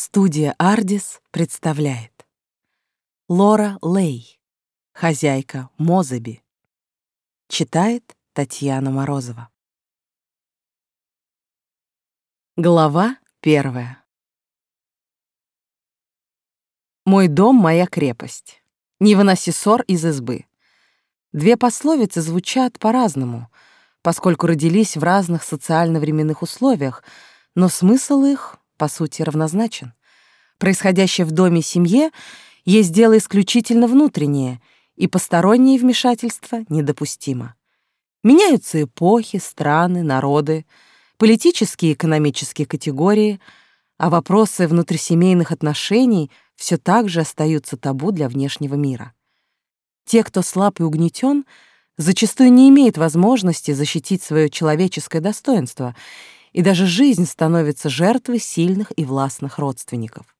Студия «Ардис» представляет Лора Лей, хозяйка Мозаби. Читает Татьяна Морозова. Глава первая. Мой дом — моя крепость. Не выноси ссор из избы. Две пословицы звучат по-разному, поскольку родились в разных социально-временных условиях, но смысл их по сути, равнозначен. Происходящее в доме семье есть дело исключительно внутреннее, и постороннее вмешательство недопустимо. Меняются эпохи, страны, народы, политические и экономические категории, а вопросы внутрисемейных отношений все так же остаются табу для внешнего мира. Те, кто слаб и угнетен, зачастую не имеют возможности защитить свое человеческое достоинство — и даже жизнь становится жертвой сильных и властных родственников.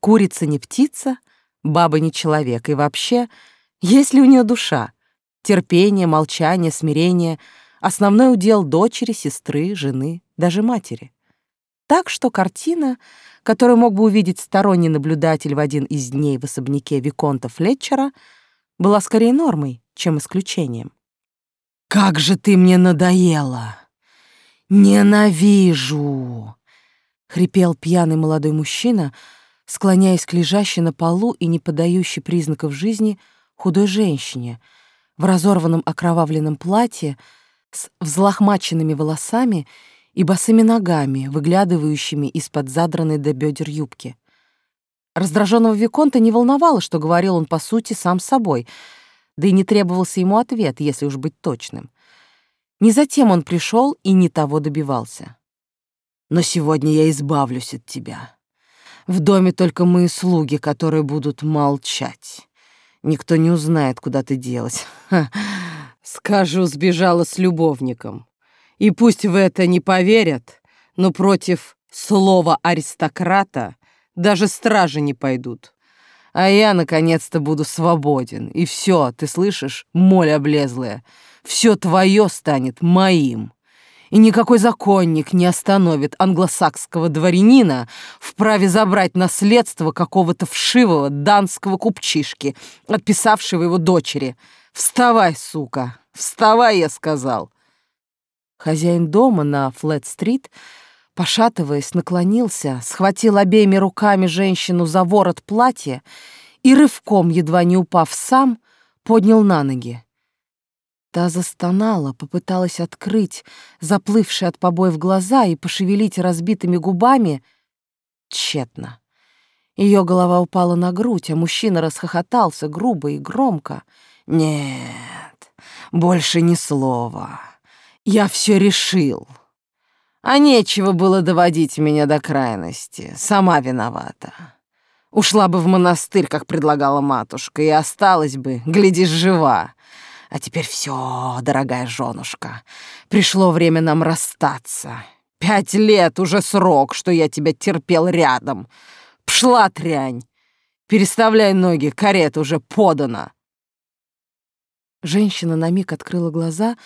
Курица не птица, баба не человек, и вообще, есть ли у нее душа? Терпение, молчание, смирение — основной удел дочери, сестры, жены, даже матери. Так что картина, которую мог бы увидеть сторонний наблюдатель в один из дней в особняке Виконта Флетчера, была скорее нормой, чем исключением. «Как же ты мне надоела!» «Ненавижу!» — хрипел пьяный молодой мужчина, склоняясь к лежащей на полу и не подающей признаков жизни худой женщине в разорванном окровавленном платье с взлохмаченными волосами и босыми ногами, выглядывающими из-под задранной до бедер юбки. Раздраженного Виконта не волновало, что говорил он по сути сам собой, да и не требовался ему ответ, если уж быть точным. Не затем он пришел и не того добивался. Но сегодня я избавлюсь от тебя. В доме только мы слуги, которые будут молчать. Никто не узнает, куда ты делась. Скажу, сбежала с любовником. И пусть в это не поверят, но против слова аристократа даже стражи не пойдут. А я, наконец-то, буду свободен. И все, ты слышишь, моль облезлая, все твое станет моим. И никакой законник не остановит англосакского дворянина в праве забрать наследство какого-то вшивого данского купчишки, отписавшего его дочери. Вставай, сука, вставай, я сказал. Хозяин дома на Флет-стрит, пошатываясь, наклонился, схватил обеими руками женщину за ворот платья и рывком, едва не упав сам, поднял на ноги. Та застонала, попыталась открыть заплывшие от побоев глаза и пошевелить разбитыми губами. Тщетно. Ее голова упала на грудь, а мужчина расхохотался грубо и громко. «Нет, больше ни слова. Я все решил. А нечего было доводить меня до крайности. Сама виновата. Ушла бы в монастырь, как предлагала матушка, и осталась бы, глядишь, жива. А теперь все, дорогая женушка, пришло время нам расстаться. Пять лет уже срок, что я тебя терпел рядом. Пшла трянь. Переставляй ноги, карета уже подана. Женщина на миг открыла глаза,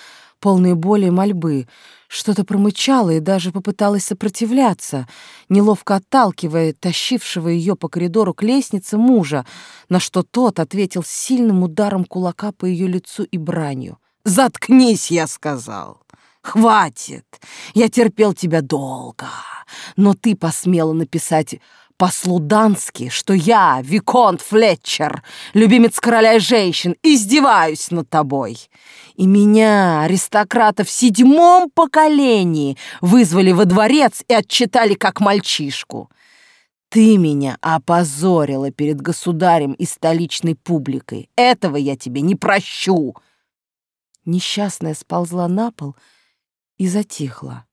полные боли и мольбы, что-то промычала и даже попыталась сопротивляться, неловко отталкивая тащившего ее по коридору к лестнице мужа, на что тот ответил сильным ударом кулака по ее лицу и бранью. «Заткнись!» — я сказал. «Хватит! Я терпел тебя долго, но ты посмела написать послу Дански, что я, Виконт Флетчер, любимец короля женщин, издеваюсь над тобой. И меня, аристократа в седьмом поколении, вызвали во дворец и отчитали как мальчишку. Ты меня опозорила перед государем и столичной публикой. Этого я тебе не прощу. Несчастная сползла на пол и затихла.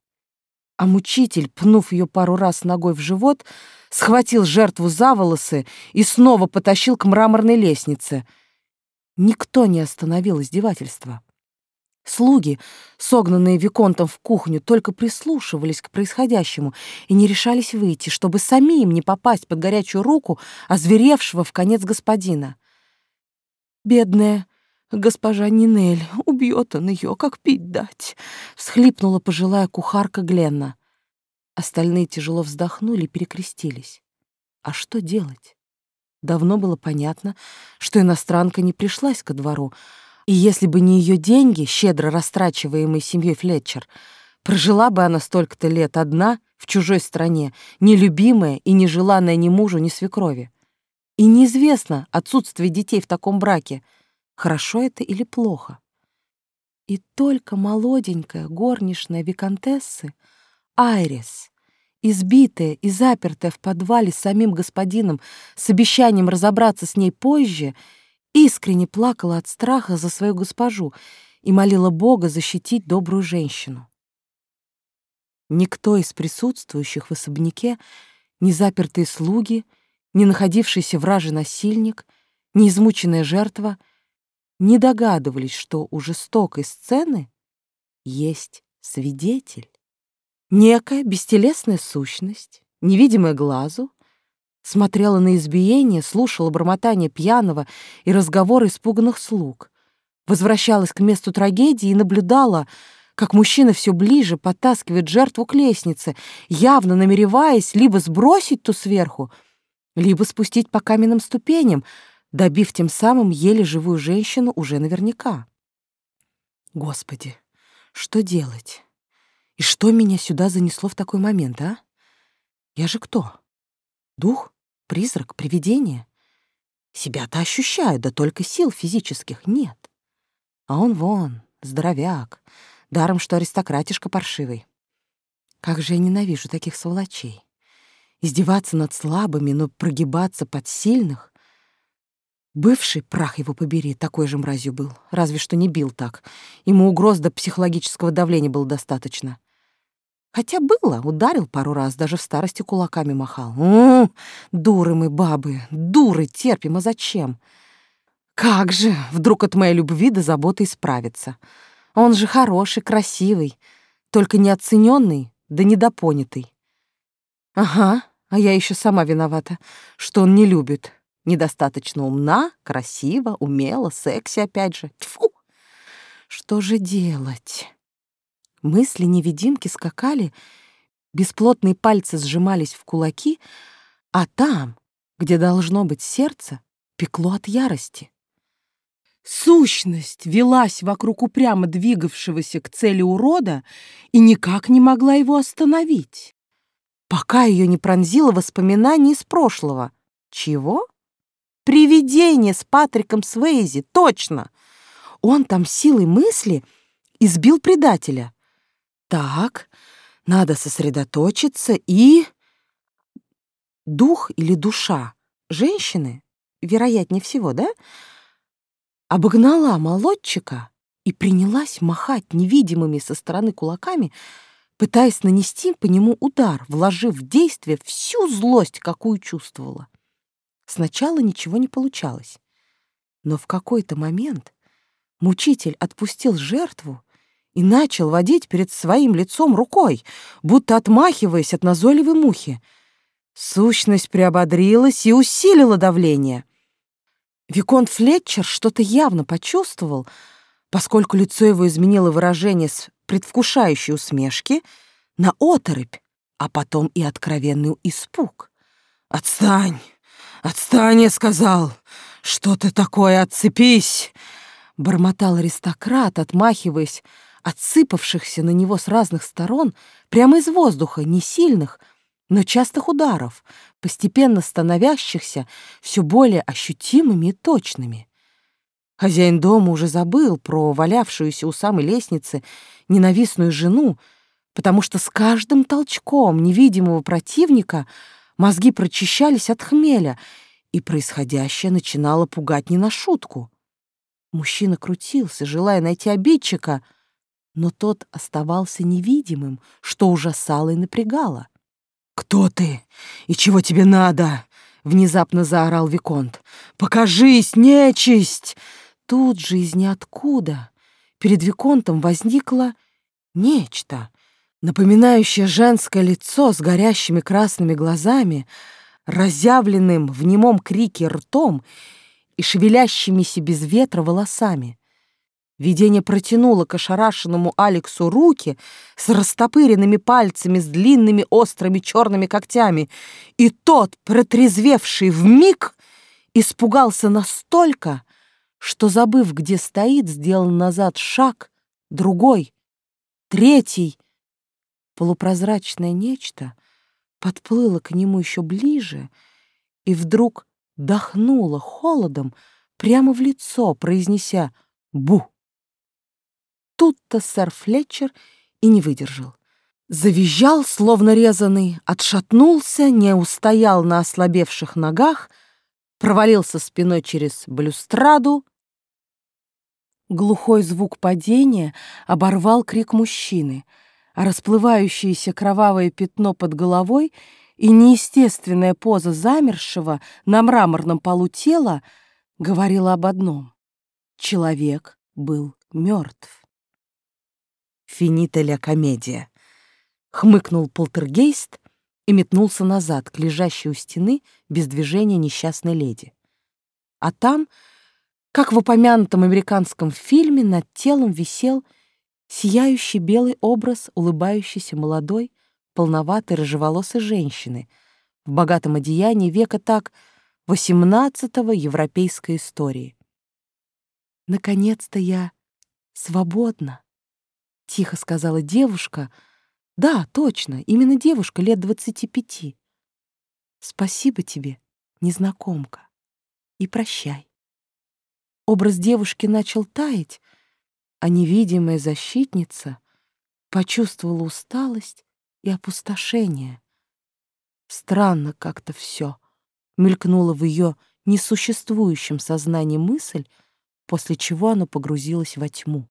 А мучитель, пнув ее пару раз ногой в живот, схватил жертву за волосы и снова потащил к мраморной лестнице. Никто не остановил издевательства. Слуги, согнанные Виконтом в кухню, только прислушивались к происходящему и не решались выйти, чтобы самим не попасть под горячую руку озверевшего в конец господина. «Бедная госпожа Нинель, убьет он ее, как пить дать!» — всхлипнула пожилая кухарка Гленна. Остальные тяжело вздохнули и перекрестились. А что делать? Давно было понятно, что иностранка не пришлась ко двору, и если бы не ее деньги, щедро растрачиваемые семьей Флетчер, прожила бы она столько-то лет одна в чужой стране, нелюбимая и нежеланная ни мужу, ни свекрови. И неизвестно отсутствие детей в таком браке, хорошо это или плохо. И только молоденькая горничная виконтессы Айрис, избитая и запертая в подвале самим господином с обещанием разобраться с ней позже, искренне плакала от страха за свою госпожу и молила Бога защитить добрую женщину. Никто из присутствующих в особняке, ни запертые слуги, ни находившийся вражий насильник, ни измученная жертва не догадывались, что у жестокой сцены есть свидетель. Некая бестелесная сущность, невидимая глазу, смотрела на избиение, слушала бормотание пьяного и разговоры испуганных слуг, возвращалась к месту трагедии и наблюдала, как мужчина все ближе подтаскивает жертву к лестнице, явно намереваясь либо сбросить ту сверху, либо спустить по каменным ступеням, добив тем самым еле живую женщину уже наверняка. Господи, что делать? И что меня сюда занесло в такой момент, а? Я же кто? Дух? Призрак? Привидение? Себя-то ощущаю, да только сил физических нет. А он вон, здоровяк, даром что аристократишка паршивый. Как же я ненавижу таких сволочей. Издеваться над слабыми, но прогибаться под сильных. Бывший, прах его побери, такой же мразью был, разве что не бил так. Ему угроз до психологического давления было достаточно. Хотя было, ударил пару раз, даже в старости кулаками махал. О, дуры мы, бабы, дуры, терпим, а зачем? Как же, вдруг от моей любви до заботы исправиться. Он же хороший, красивый, только неоцененный, да недопонятый. Ага, а я еще сама виновата, что он не любит. Недостаточно умна, красива, умела, секси опять же. Тьфу! Что же делать? Мысли невидимки скакали, бесплотные пальцы сжимались в кулаки, а там, где должно быть сердце, пекло от ярости. Сущность велась вокруг упрямо двигавшегося к цели урода и никак не могла его остановить, пока ее не пронзило воспоминание из прошлого. Чего? Привидение с Патриком Свейзи, точно! Он там силой мысли избил предателя. Так, надо сосредоточиться и... Дух или душа женщины, вероятнее всего, да, обогнала молодчика и принялась махать невидимыми со стороны кулаками, пытаясь нанести по нему удар, вложив в действие всю злость, какую чувствовала. Сначала ничего не получалось, но в какой-то момент мучитель отпустил жертву и начал водить перед своим лицом рукой, будто отмахиваясь от назойливой мухи. Сущность приободрилась и усилила давление. Виконт Флетчер что-то явно почувствовал, поскольку лицо его изменило выражение с предвкушающей усмешки на оторопь, а потом и откровенный испуг. «Отстань! Отстань, я сказал! Что ты такое? Отцепись!» Бормотал аристократ, отмахиваясь отсыпавшихся на него с разных сторон, прямо из воздуха, не сильных, но частых ударов, постепенно становящихся все более ощутимыми и точными. Хозяин дома уже забыл про валявшуюся у самой лестницы ненавистную жену, потому что с каждым толчком невидимого противника мозги прочищались от хмеля, и происходящее начинало пугать не на шутку. Мужчина крутился, желая найти обидчика — но тот оставался невидимым, что ужасало и напрягало. «Кто ты? И чего тебе надо?» — внезапно заорал Виконт. «Покажись, нечисть!» Тут же из ниоткуда перед Виконтом возникло нечто, напоминающее женское лицо с горящими красными глазами, разъявленным в немом крике ртом и шевелящимися без ветра волосами. Видение протянуло к ошарашенному Алексу руки с растопыренными пальцами, с длинными острыми черными когтями, и тот, протрезвевший в миг, испугался настолько, что, забыв, где стоит, сделал назад шаг, другой, третий. Полупрозрачное нечто подплыло к нему еще ближе и вдруг дохнуло холодом прямо в лицо, произнеся «Бу!». Тут-то сэр Флетчер и не выдержал. Завизжал, словно резанный, отшатнулся, не устоял на ослабевших ногах, провалился спиной через балюстраду. Глухой звук падения оборвал крик мужчины, а расплывающееся кровавое пятно под головой и неестественная поза замершего на мраморном полу тела говорила об одном — человек был мертв. «Финита ля комедия», — хмыкнул полтергейст и метнулся назад к лежащей у стены без движения несчастной леди. А там, как в упомянутом американском фильме, над телом висел сияющий белый образ улыбающейся молодой, полноватой рыжеволосой женщины в богатом одеянии века так восемнадцатого европейской истории. «Наконец-то я свободна», — тихо сказала девушка. «Да, точно, именно девушка лет двадцати пяти. Спасибо тебе, незнакомка, и прощай». Образ девушки начал таять, а невидимая защитница почувствовала усталость и опустошение. Странно как-то все мелькнула в ее несуществующем сознании мысль, после чего оно погрузилось во тьму.